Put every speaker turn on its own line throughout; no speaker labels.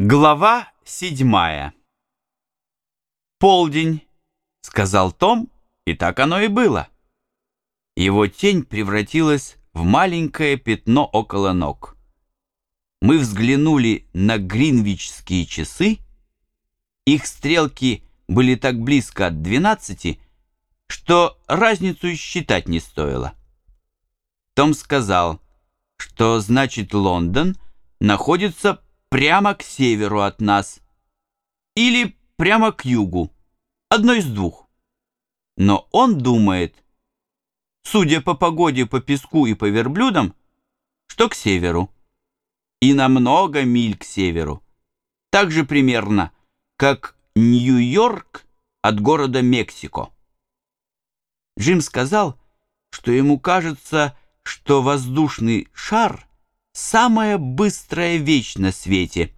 Глава седьмая. «Полдень», — сказал Том, и так оно и было. Его тень превратилась в маленькое пятно около ног. Мы взглянули на гринвичские часы. Их стрелки были так близко от двенадцати, что разницу считать не стоило. Том сказал, что значит Лондон находится прямо к северу от нас или прямо к югу, одно из двух. Но он думает, судя по погоде, по песку и по верблюдам, что к северу. И на много миль к северу. Так же примерно, как Нью-Йорк от города Мексико. Джим сказал, что ему кажется, что воздушный шар — самая быстрая вещь на свете,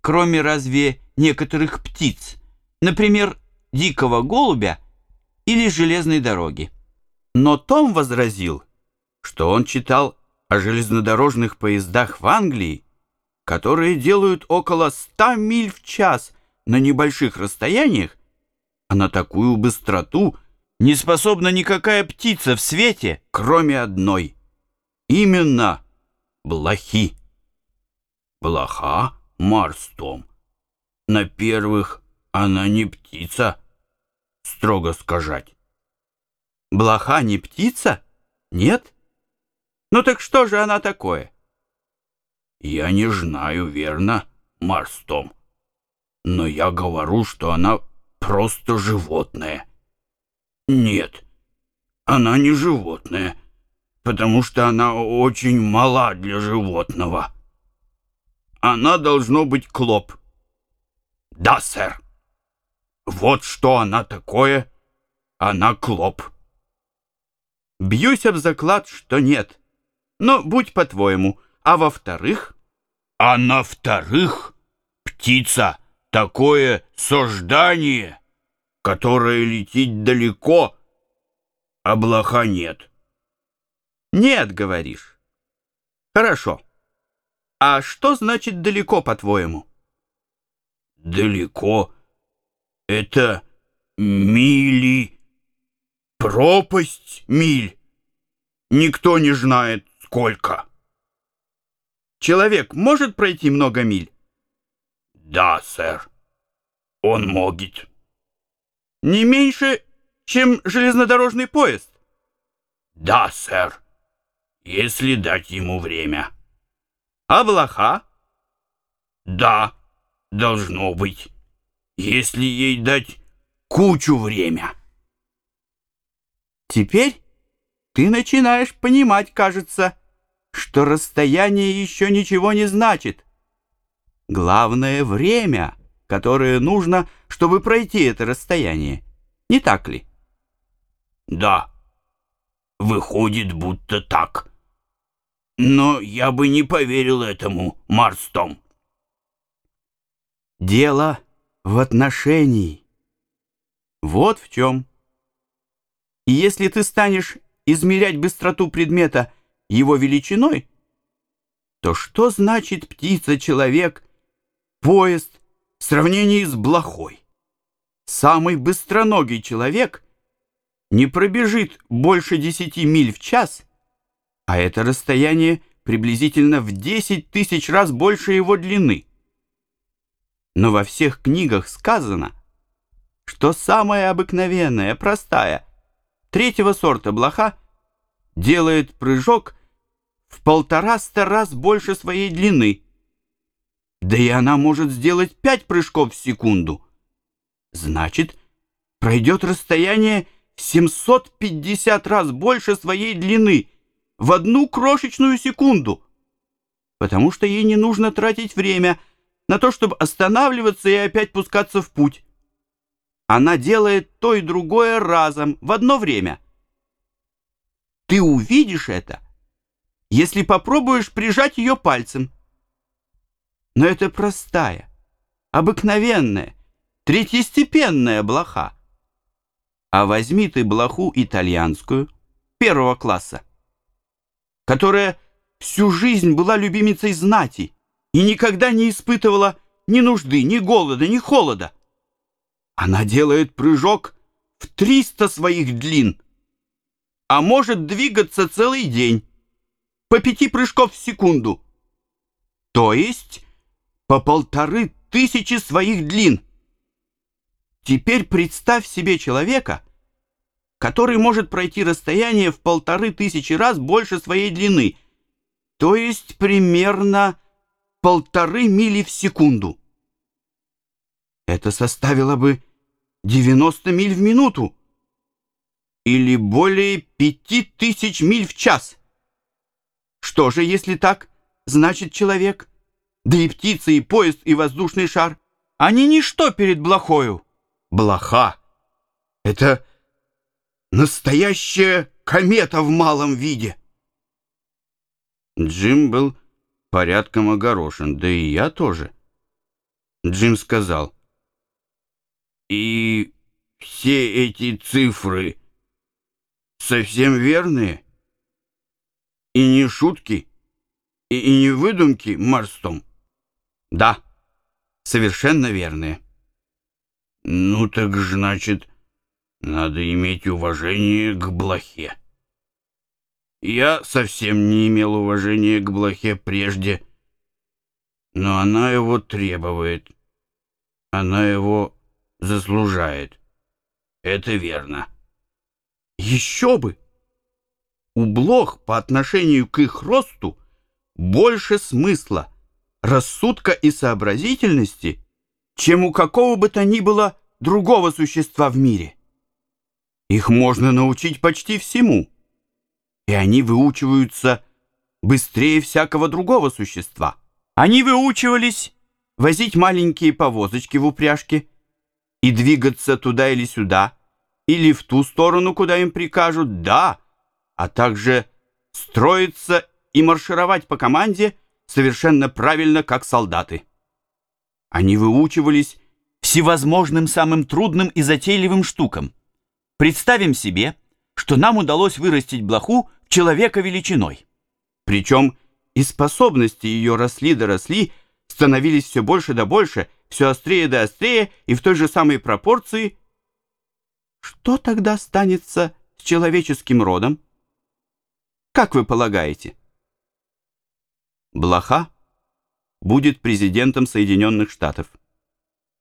кроме разве некоторых птиц, например, дикого голубя или железной дороги. Но Том возразил, что он читал о железнодорожных поездах в Англии, которые делают около 100 миль в час на небольших расстояниях, а на такую быстроту не способна никакая птица в свете, кроме одной. Именно блохи. Блоха Марстом. На первых она не птица, строго сказать. Блоха не птица? Нет? Ну так что же она такое? Я не знаю, верно, Марстом. Но я говорю, что она просто животное. Нет, она не животное потому что она очень мала для животного. Она должно быть клоп. Да, сэр. Вот что она такое. Она клоп. Бьюсь об заклад, что нет. Но будь по-твоему. А во-вторых? А на вторых птица такое сождание, которое летит далеко, а блоха нет. Нет, говоришь. Хорошо. А что значит далеко, по-твоему? Далеко — это мили, пропасть миль. Никто не знает, сколько. Человек может пройти много миль? Да, сэр. Он может. Не меньше, чем железнодорожный поезд? Да, сэр если дать ему время. А блоха? Да, должно быть, если ей дать кучу время. Теперь ты начинаешь понимать, кажется, что расстояние еще ничего не значит. Главное — время, которое нужно, чтобы пройти это расстояние. Не так ли? Да, выходит, будто так. Но я бы не поверил этому, Марстом. Дело в отношении. Вот в чем. И если ты станешь измерять быстроту предмета его величиной, то что значит птица, человек, поезд в сравнении с блохой? Самый быстроногий человек не пробежит больше 10 миль в час — а это расстояние приблизительно в 10 тысяч раз больше его длины. Но во всех книгах сказано, что самая обыкновенная, простая, третьего сорта блоха делает прыжок в полтораста раз больше своей длины. Да и она может сделать пять прыжков в секунду. Значит, пройдет расстояние 750 раз больше своей длины — в одну крошечную секунду, потому что ей не нужно тратить время на то, чтобы останавливаться и опять пускаться в путь. Она делает то и другое разом, в одно время. Ты увидишь это, если попробуешь прижать ее пальцем. Но это простая, обыкновенная, третьестепенная блоха. А возьми ты блоху итальянскую, первого класса которая всю жизнь была любимицей знати и никогда не испытывала ни нужды, ни голода, ни холода. Она делает прыжок в 300 своих длин, а может двигаться целый день по пяти прыжков в секунду, то есть по полторы тысячи своих длин. Теперь представь себе человека, который может пройти расстояние в полторы тысячи раз больше своей длины, то есть примерно полторы мили в секунду. Это составило бы 90 миль в минуту или более пяти тысяч миль в час. Что же, если так, значит человек, да и птица, и поезд, и воздушный шар, они ничто перед блохою. Блоха — это настоящая комета в малом виде. Джим был порядком огорошен, да и я тоже. Джим сказал, «И все эти цифры совсем верные? И не шутки, и, и не выдумки Марстом?» «Да, совершенно верные». «Ну так значит, надо иметь уважение к блохе». Я совсем не имел уважения к блохе прежде, но она его требует. Она его заслужает. Это верно. Еще бы! У блох по отношению к их росту больше смысла, рассудка и сообразительности, чем у какого бы то ни было другого существа в мире. Их можно научить почти всему — и они выучиваются быстрее всякого другого существа. Они выучивались возить маленькие повозочки в упряжке и двигаться туда или сюда, или в ту сторону, куда им прикажут, да, а также строиться и маршировать по команде совершенно правильно, как солдаты. Они выучивались всевозможным самым трудным и затейливым штукам. Представим себе, что нам удалось вырастить блоху человека величиной. Причем и способности ее росли да росли, становились все больше да больше, все острее да острее и в той же самой пропорции. Что тогда станется с человеческим родом? Как вы полагаете? Блоха будет президентом Соединенных Штатов.